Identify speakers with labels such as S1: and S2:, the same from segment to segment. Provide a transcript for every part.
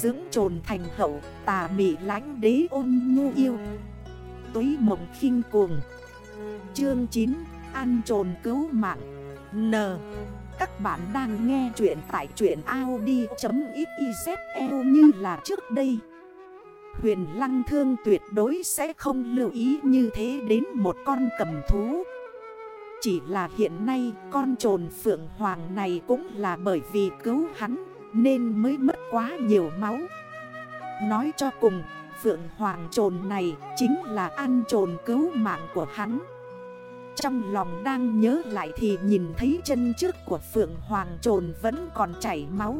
S1: Dưỡng trồn thành hậu, tà mị lánh đế ôn nhu yêu. Túy mộng khinh cuồng. Chương 9 Ăn trồn cứu mạng. N. Các bạn đang nghe chuyện tại chuyện Audi.xyz như là trước đây. Huyền Lăng Thương tuyệt đối sẽ không lưu ý như thế đến một con cầm thú. Chỉ là hiện nay, con trồn phượng hoàng này cũng là bởi vì cứu hắn nên mới mất quá nhiều máu. Nói cho cùng, Phượng hoàng trồn này chính là ăn trồn cứu mạng của hắn. Trong lòng đang nhớ lại thì nhìn thấy chân trước của Phượng hoàng trồn vẫn còn chảy máu.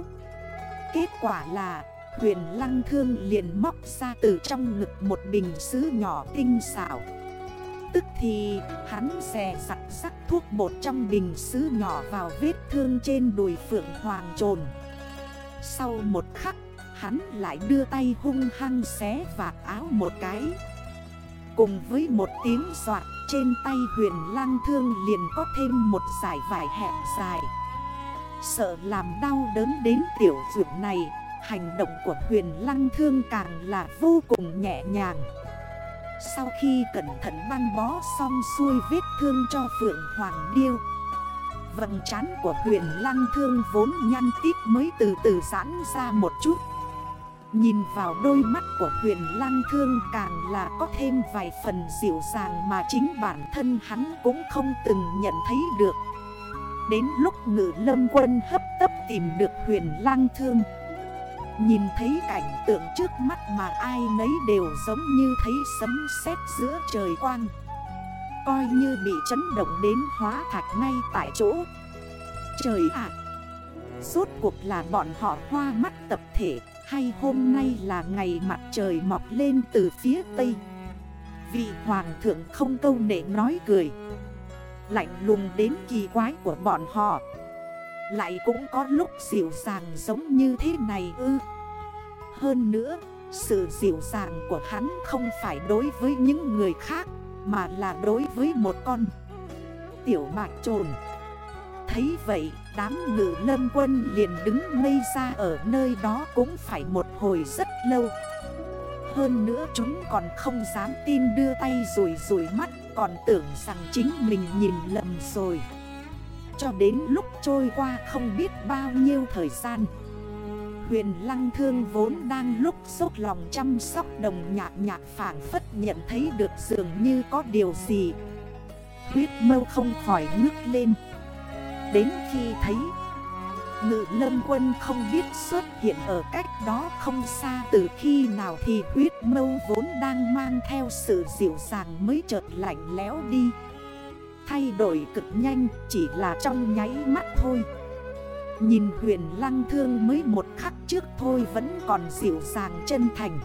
S1: Kết quả là, Huyền lăng thương liền móc ra từ trong ngực một bình sứ nhỏ tinh xảo. Tức thì, hắn xè sặc sắc thuốc bột trong bình sứ nhỏ vào vết thương trên đùi phượng hoàng trồn. Sau một khắc, hắn lại đưa tay hung hăng xé vạt áo một cái. Cùng với một tiếng soạt trên tay huyền lang thương liền có thêm một giải vải hẹp dài. Sợ làm đau đớn đến tiểu dược này, Hành động của huyền lăng thương càng là vô cùng nhẹ nhàng. Sau khi cẩn thận băng bó xong xuôi vết thương cho Phượng Hoàng Điêu Vầng trán của huyền lăng thương vốn nhăn tít mới từ từ giãn ra một chút. Nhìn vào đôi mắt của huyền lăng thương càng là có thêm vài phần dịu dàng mà chính bản thân hắn cũng không từng nhận thấy được. Đến lúc ngự lâm quân hấp tấp tìm được huyền lăng thương, Nhìn thấy cảnh tượng trước mắt mà ai nấy đều giống như thấy sấm sét giữa trời quang. Coi như bị chấn động đến hóa thạch ngay tại chỗ. Trời ạ! À, Suốt cuộc là bọn họ hoa mắt tập thể Hay hôm nay là ngày mặt trời mọc lên từ phía tây? Vị hoàng thượng không câu nệ nói cười. Lạnh lùng đến kỳ quái của bọn họ. Lại cũng có lúc dịu dàng giống như thế này ư. Hơn nữa Sự dịu dàng của hắn không phải đối với những người khác. Mà là đối với một con Tiểu bạc trồn. Thấy vậy, đám ngự lâm quân liền đứng ngây ra ở nơi đó cũng phải một hồi rất lâu. Hơn nữa chúng còn không dám tin đưa tay rủi rủi mắt, Còn tưởng rằng chính mình nhìn lầm rồi. Cho đến lúc trôi qua không biết bao nhiêu thời gian Huyền lăng thương vốn đang lúc sốt lòng chăm sóc đồng nhạc nhạc phản phất nhận thấy được dường như có điều gì. Huyết mâu không khỏi ngước lên. Đến khi thấy, Ngự lâm quân không biết xuất hiện ở cách đó không xa, Từ khi nào thì huyết mâu vốn đang mang theo sự dịu dàng mới chợt lạnh lẽo đi. Thay đổi cực nhanh, chỉ là trong nháy mắt thôi. Nhìn huyền lăng thương mới một khắc trước thôi vẫn còn dịu dàng chân thành.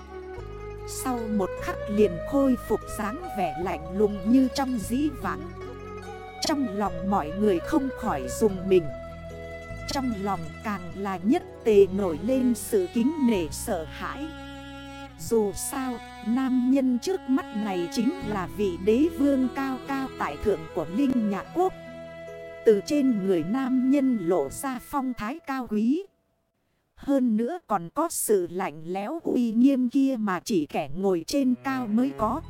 S1: Sau một khắc liền khôi phục dáng vẻ lạnh lùng như trong dĩ vãng. Trong lòng mọi người không khỏi dùng mình. Trong lòng càng là nhất tề nổi lên sự kính nể sợ hãi. Dù sao, nam nhân trước mắt này chính là vị đế vương cao cao tại thượng của Linh Nhạc Quốc. Từ trên người nam nhân lộ ra phong thái cao quý. Hơn nữa còn có sự lạnh lẽo uy nghiêm kia mà chỉ kẻ ngồi trên cao mới có.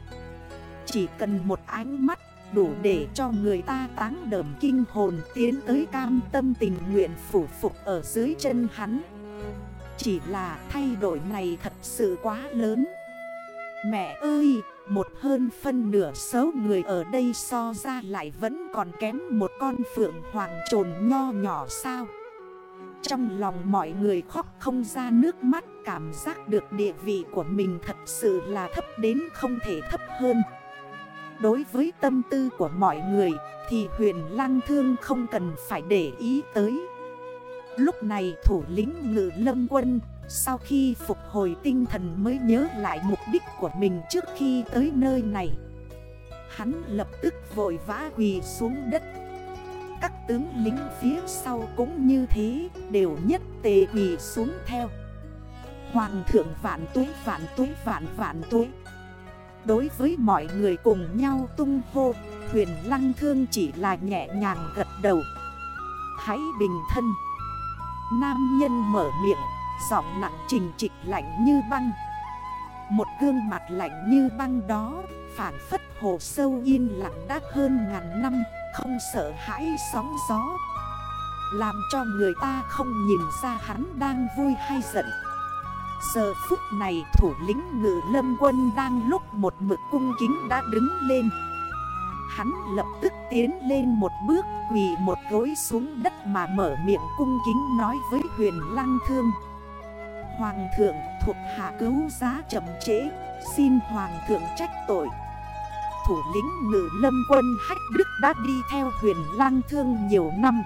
S1: Chỉ cần một ánh mắt đủ để cho người ta táng đờm kinh hồn tiến tới cam tâm tình nguyện phủ phục ở dưới chân hắn. Chỉ là thay đổi này thật sự quá lớn Mẹ ơi, một hơn phân nửa số người ở đây so ra lại vẫn còn kém một con phượng hoàng trồn nho nhỏ sao? Trong lòng mọi người khóc không ra nước mắt, Cảm giác được địa vị của mình thật sự là thấp đến không thể thấp hơn. Đối với tâm tư của mọi người, thì huyền lang thương không cần phải để ý tới. Lúc này thủ lĩnh ngự lâm quân sau khi phục hồi tinh thần mới nhớ lại mục đích của mình trước khi tới nơi này, Hắn lập tức vội vã quỳ xuống đất. Các tướng lính phía sau cũng như thế, Đều nhất tề quỳ xuống theo. Hoàng thượng vạn túi vạn túi vạn vạn túi Đối với mọi người cùng nhau tung hô, Huyền lăng thương chỉ là nhẹ nhàng gật đầu. Hãy bình thân. Nam nhân mở miệng. Giọng nặng trình trịch lạnh như băng. Một gương mặt lạnh như băng đó, Phản phất hồ sâu yên lặng đã hơn ngàn năm, Không sợ hãi sóng gió. Làm cho người ta không nhìn ra hắn đang vui hay giận. Giờ phút này thủ lĩnh ngự lâm quân đang lúc một mực cung kính đã đứng lên. Hắn lập tức tiến lên một bước, quỳ một gối xuống đất mà mở miệng cung kính nói với huyền lăng thương. Hoàng thượng thuộc hạ cứu giá chậm chế, Xin hoàng thượng trách tội. Thủ lĩnh ngự lâm quân hách đức đã đi theo huyền lang thương nhiều năm.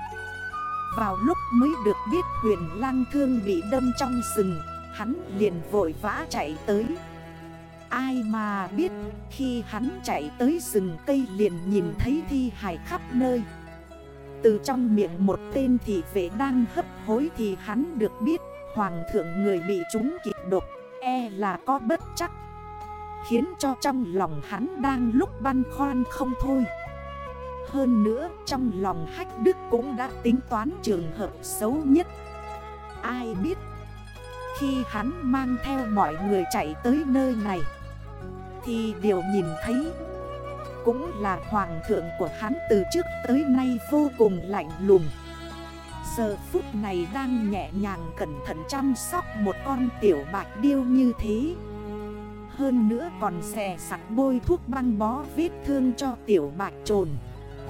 S1: Vào lúc mới được biết huyền lang thương bị đâm trong rừng Hắn liền vội vã chạy tới. Ai mà biết khi hắn chạy tới rừng cây liền nhìn thấy thi hài khắp nơi. Từ trong miệng một tên thị vệ đang hấp hối thì hắn được biết Hoàng thượng người bị chúng kịch độc e là có bất chắc. Khiến cho trong lòng hắn đang lúc băn khoan không thôi. Hơn nữa, trong lòng hách đức cũng đã tính toán trường hợp xấu nhất. Ai biết, Khi hắn mang theo mọi người chạy tới nơi này, Thì điều nhìn thấy Cũng là hoàng thượng của hắn từ trước tới nay vô cùng lạnh lùng. Giờ phút này đang nhẹ nhàng cẩn thận chăm sóc một con tiểu bạch điêu như thế. Hơn nữa còn xè sặt bôi thuốc băng bó vết thương cho tiểu bạch trồn.